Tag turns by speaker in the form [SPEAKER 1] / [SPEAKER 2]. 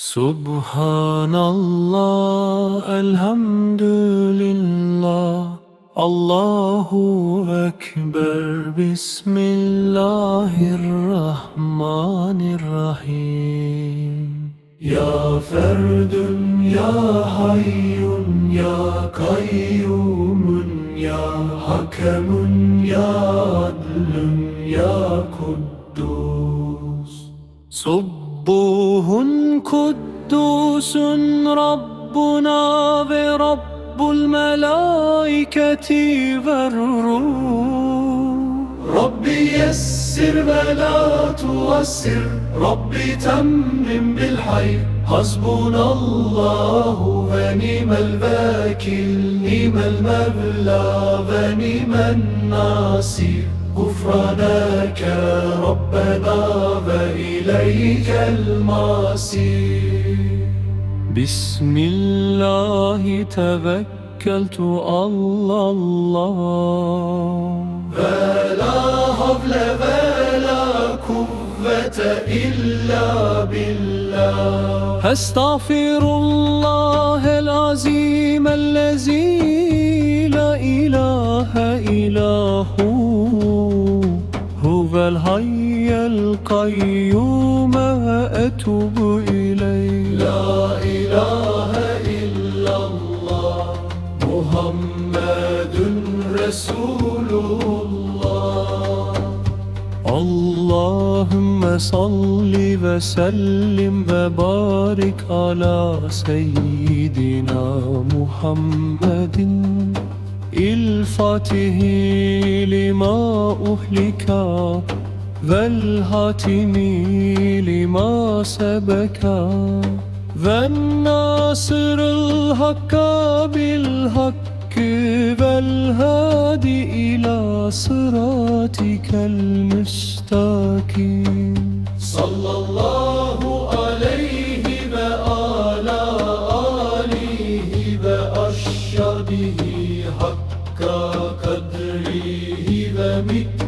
[SPEAKER 1] Subhanallah, elhamdülillah, Allahu Ekber, Bismillahirrahmanirrahim. Ya Ferdün, Ya Hayyun, Ya Kayyumun, Ya Hakemun, Ya Adlun, Ya Kuddus. Sub يا قدوس ربنا ورب الملائكة والروح. ربي يسر ولا تؤسر. ربي تمم بالحي. حسبنا الله ونعم الوكيل. نعم المولى ونعم الناصر. غفرانك ربنا وإليك المصير. بسم الله توكلت الله الله. ولا حول ولا قوة إلا بالله. أستغفر الله العظيم الذي لا إله إلا هو. القيوم وأتوب إليه لا إله إلا الله محمد رسول الله اللهم صل وسلم وبارك على سيدنا محمد الفاتح لما أهلك ذا الهاتم لما سبكا ذا الناصر الحق بالحق ذا الهادي إلى صراطك المشتاق صلى الله عليه وعلى آله وأشهده حق قدره ومثله